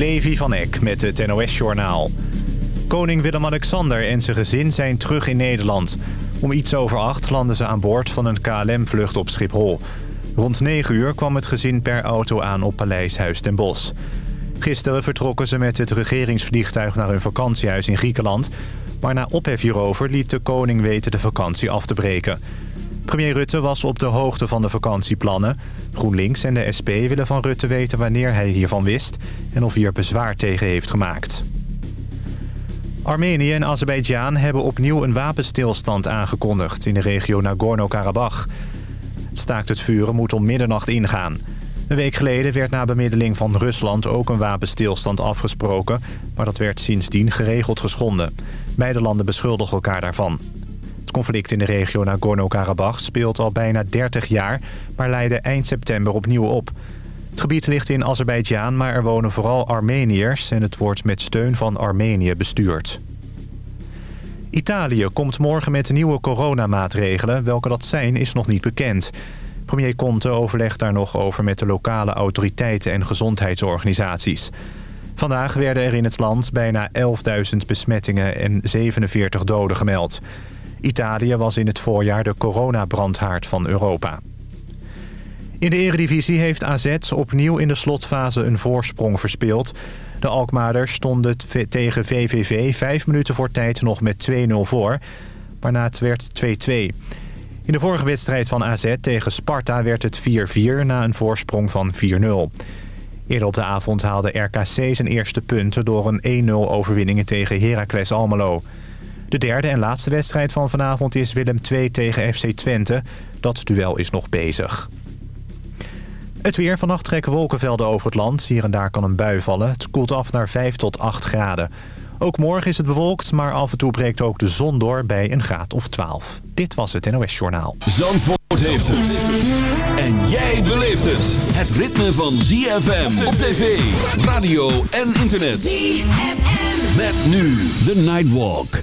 Levi van Eck met het NOS-journaal. Koning Willem-Alexander en zijn gezin zijn terug in Nederland. Om iets over acht landen ze aan boord van een KLM-vlucht op Schiphol. Rond 9 uur kwam het gezin per auto aan op Paleis Huis ten Bosch. Gisteren vertrokken ze met het regeringsvliegtuig naar hun vakantiehuis in Griekenland... maar na ophef hierover liet de koning weten de vakantie af te breken... Premier Rutte was op de hoogte van de vakantieplannen. GroenLinks en de SP willen van Rutte weten wanneer hij hiervan wist... en of hij er bezwaar tegen heeft gemaakt. Armenië en Azerbeidzjan hebben opnieuw een wapenstilstand aangekondigd... in de regio Nagorno-Karabakh. Het staakt het vuren moet om middernacht ingaan. Een week geleden werd na bemiddeling van Rusland ook een wapenstilstand afgesproken... maar dat werd sindsdien geregeld geschonden. Beide landen beschuldigen elkaar daarvan. Het conflict in de regio Nagorno-Karabakh speelt al bijna 30 jaar... maar leidde eind september opnieuw op. Het gebied ligt in Azerbeidzjan, maar er wonen vooral Armeniërs... en het wordt met steun van Armenië bestuurd. Italië komt morgen met nieuwe coronamaatregelen. Welke dat zijn, is nog niet bekend. Premier Conte overlegt daar nog over met de lokale autoriteiten en gezondheidsorganisaties. Vandaag werden er in het land bijna 11.000 besmettingen en 47 doden gemeld. Italië was in het voorjaar de coronabrandhaard van Europa. In de eredivisie heeft AZ opnieuw in de slotfase een voorsprong verspeeld. De Alkmaarders stonden tegen VVV vijf minuten voor tijd nog met 2-0 voor. Waarna het werd 2-2. In de vorige wedstrijd van AZ tegen Sparta werd het 4-4 na een voorsprong van 4-0. Eerder op de avond haalde RKC zijn eerste punten door een 1-0 overwinning tegen Heracles Almelo. De derde en laatste wedstrijd van vanavond is Willem 2 tegen FC Twente. Dat duel is nog bezig. Het weer. Vannacht trekken wolkenvelden over het land. Hier en daar kan een bui vallen. Het koelt af naar 5 tot 8 graden. Ook morgen is het bewolkt, maar af en toe breekt ook de zon door bij een graad of 12. Dit was het NOS Journaal. Zandvoort heeft het. En jij beleeft het. Het ritme van ZFM op tv, radio en internet. ZFM. Met nu de Nightwalk.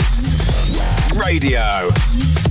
radio.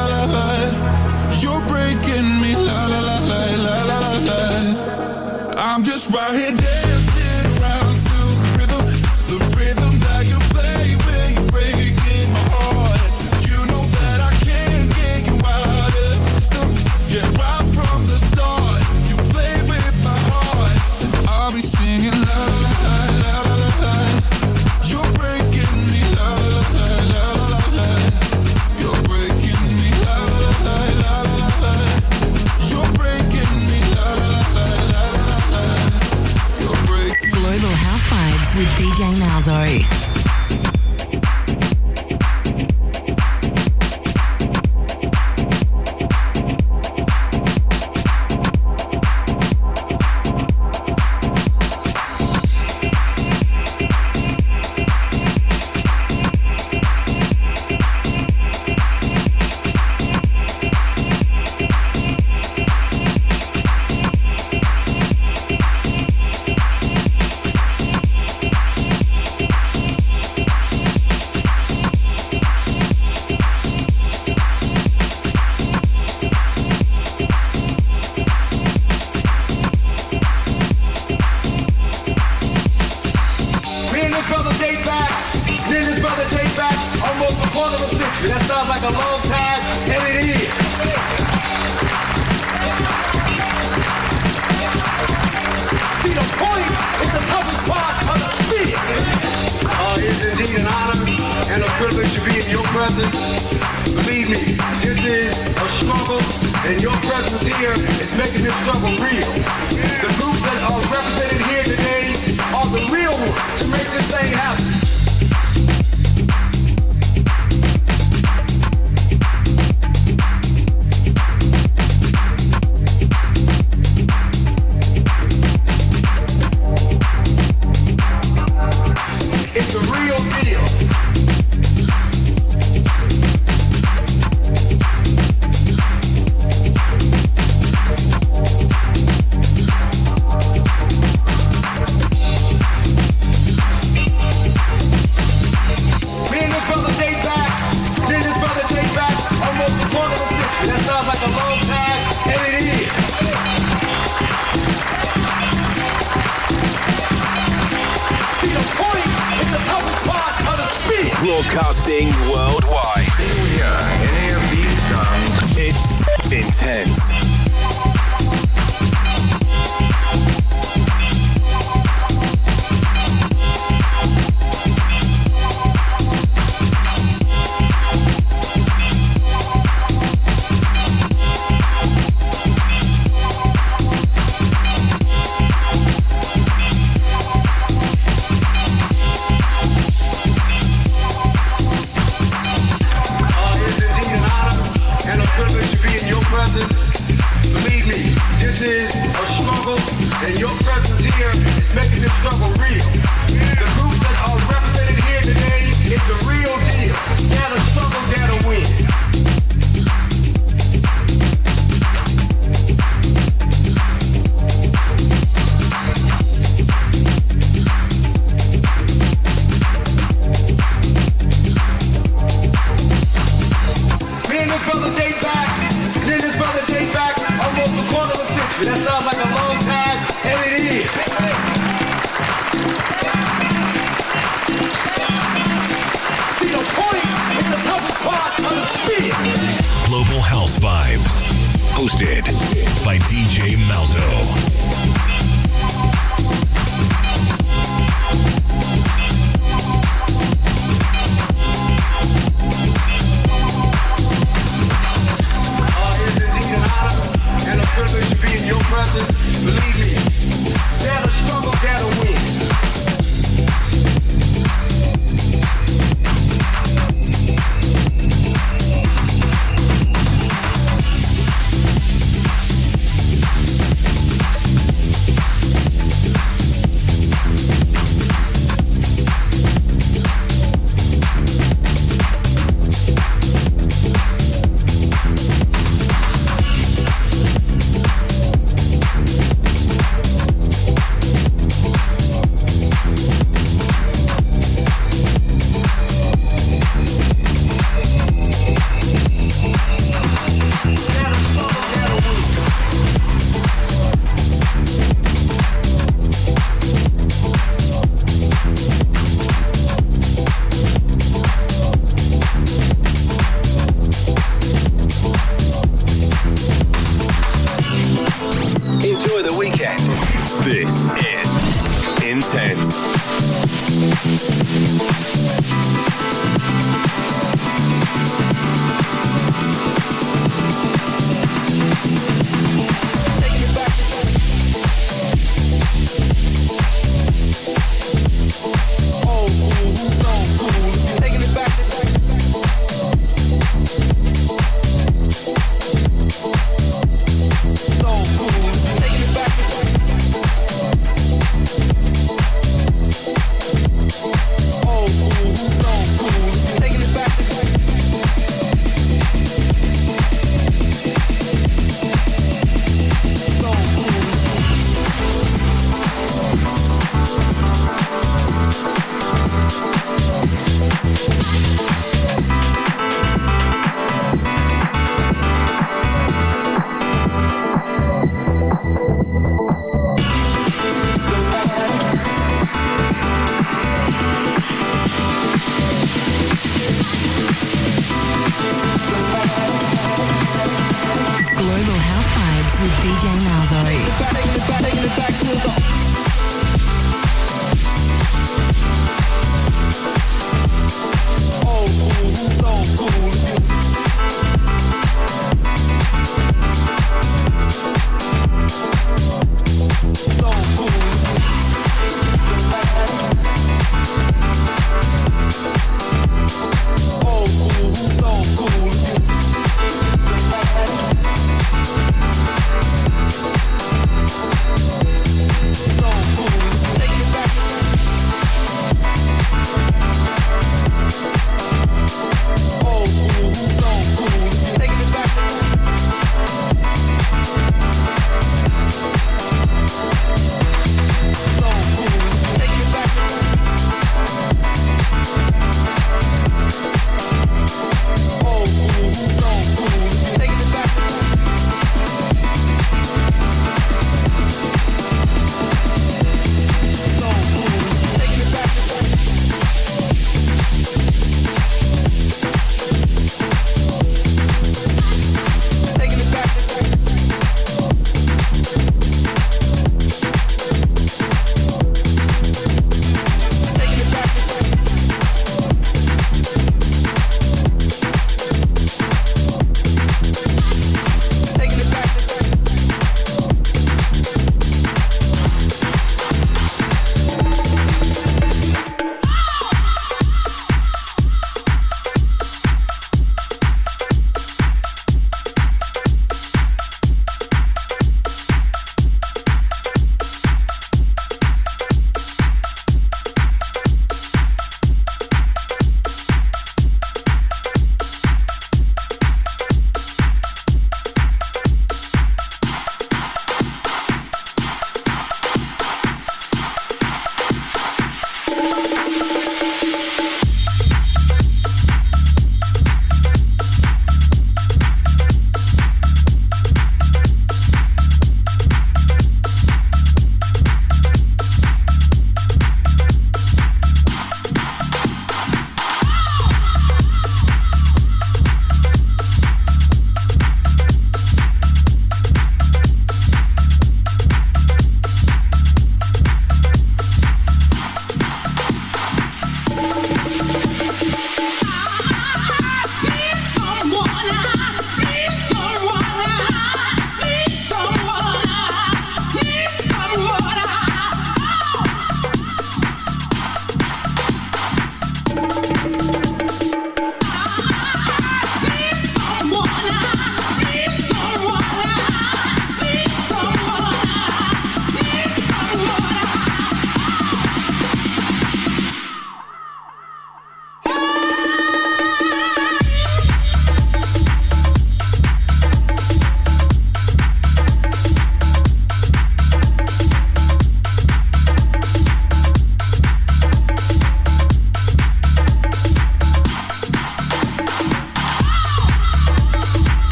I'm just right here away. Broadcasting worldwide. It's intense.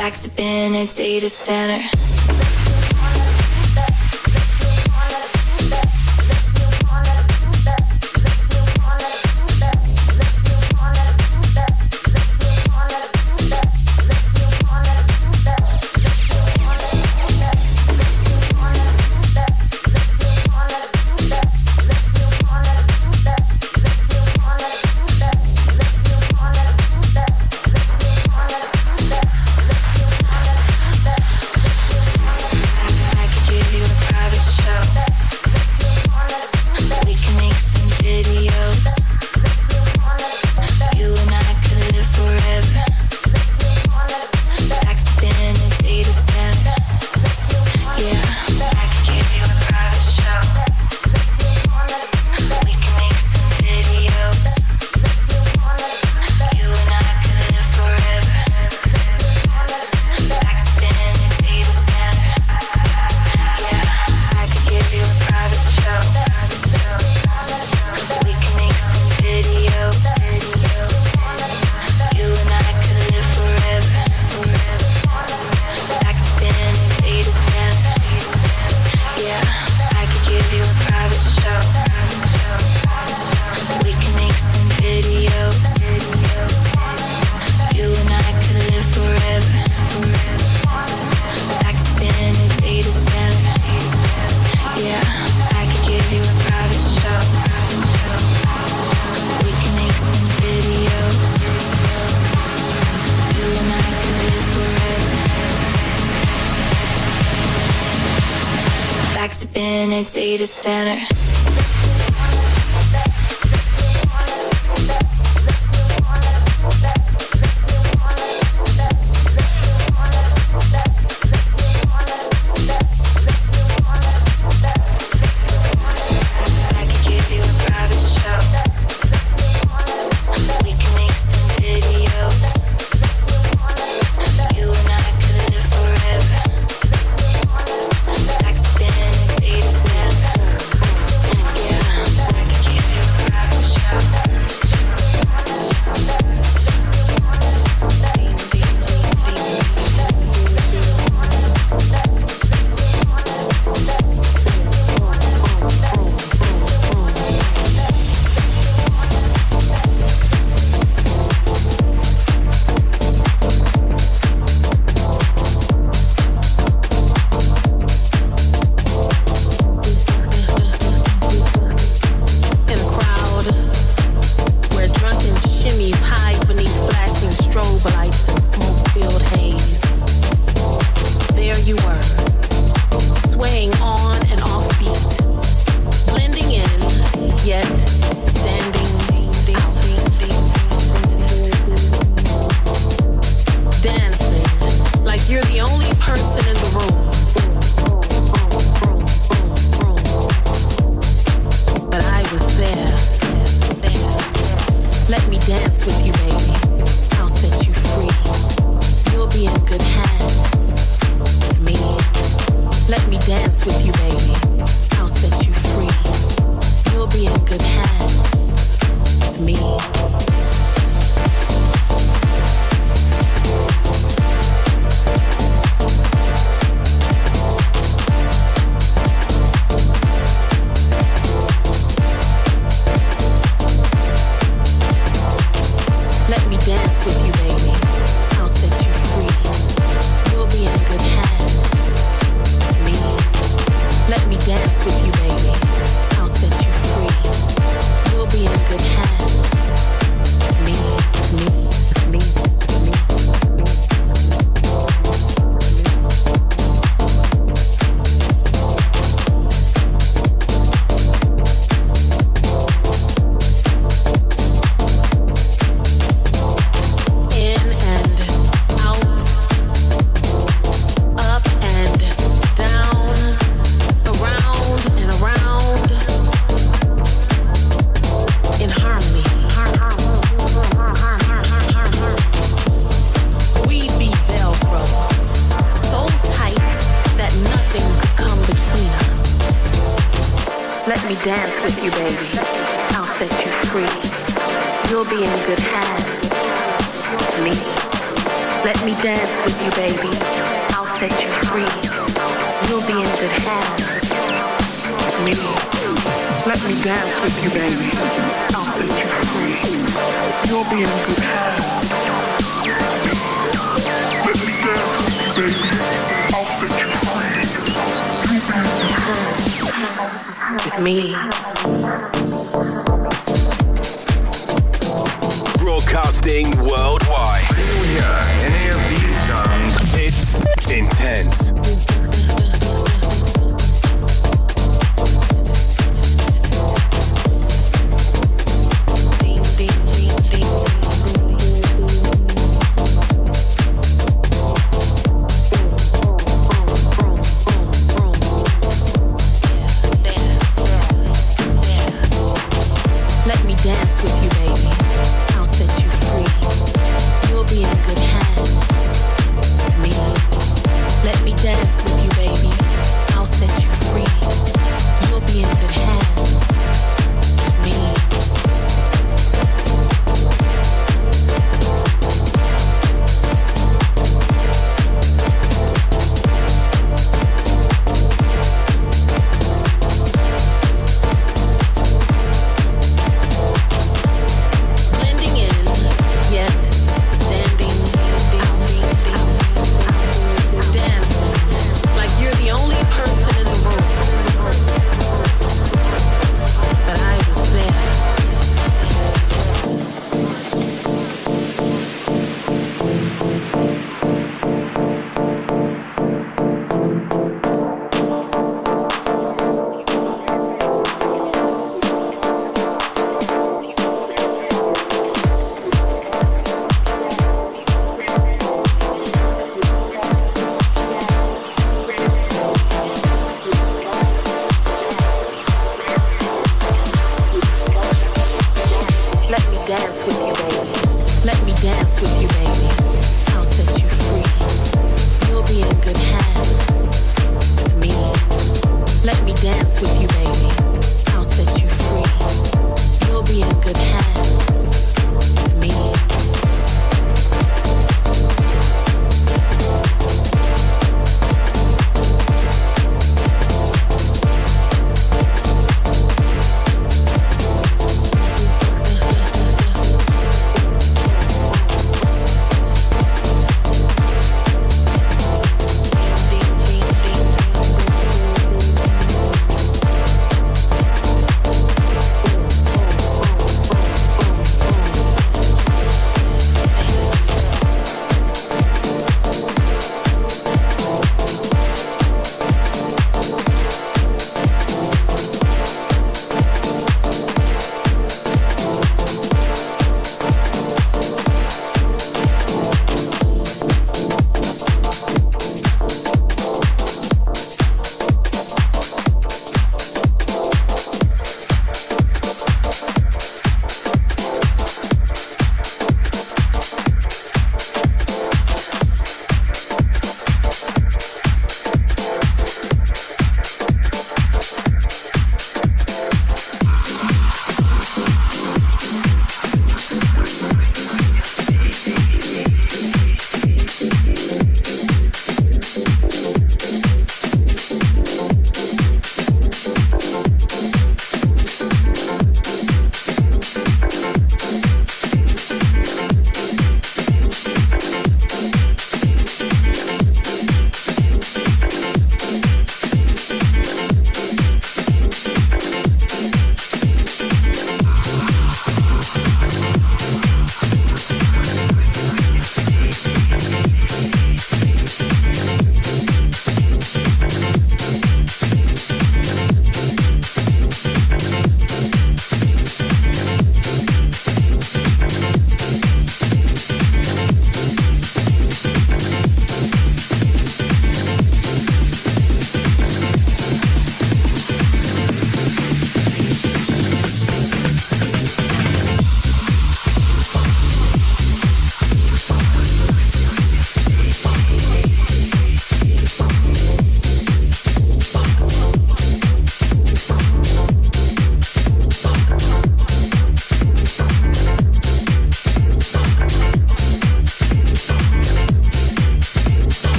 Back to being a data center.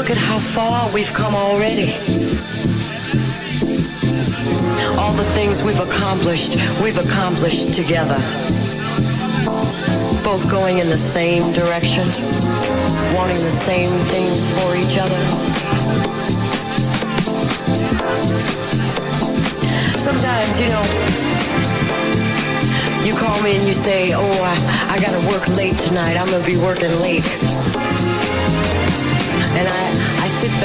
Look at how far we've come already. All the things we've accomplished, we've accomplished together. Both going in the same direction, wanting the same things for each other. Sometimes, you know, you call me and you say, oh, I, I gotta work late tonight. I'm gonna be working late.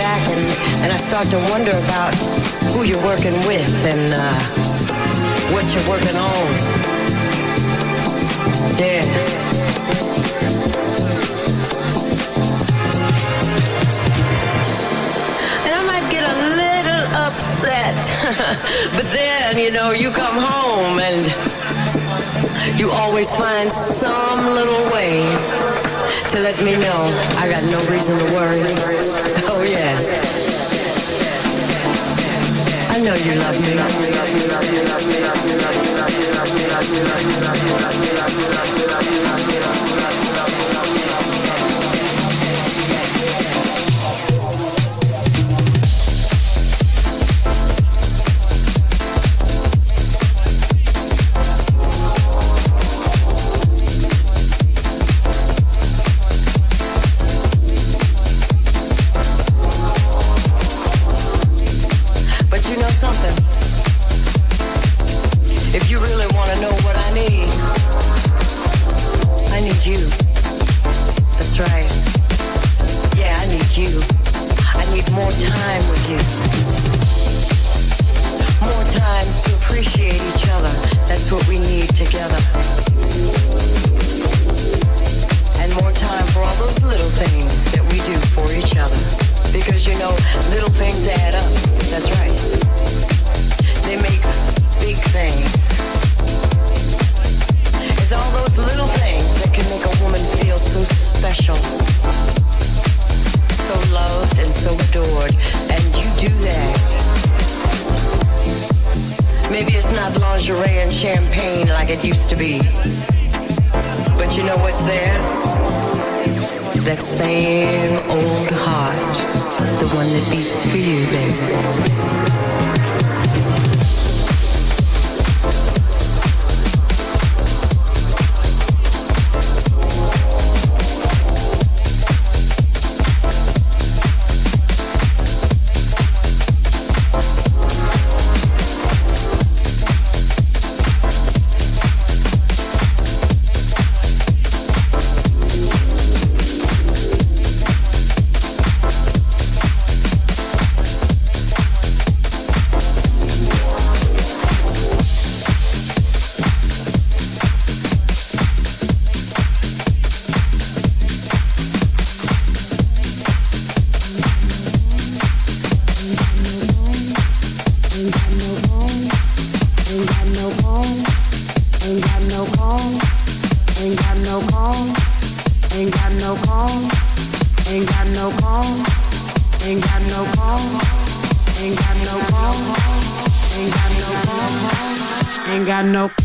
back and, and I start to wonder about who you're working with and uh, what you're working on. Yeah. And I might get a little upset, but then, you know, you come home and you always find some little way to let me know I got no reason to worry yeah. I know you love me nope.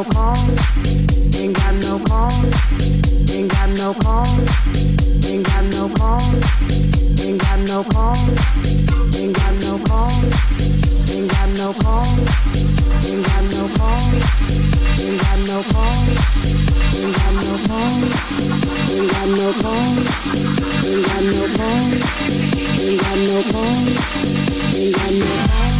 no cone. Ain't got no cone. Ain't got no cone. Ain't got no cone. Ain't got no cone. Ain't got no cone. Ain't got no cone. Ain't got no cone. Ain't got no cone. Ain't got no cone. Ain't got no cone. Ain't got no cone. Ain't got no cone. Ain't got no cone.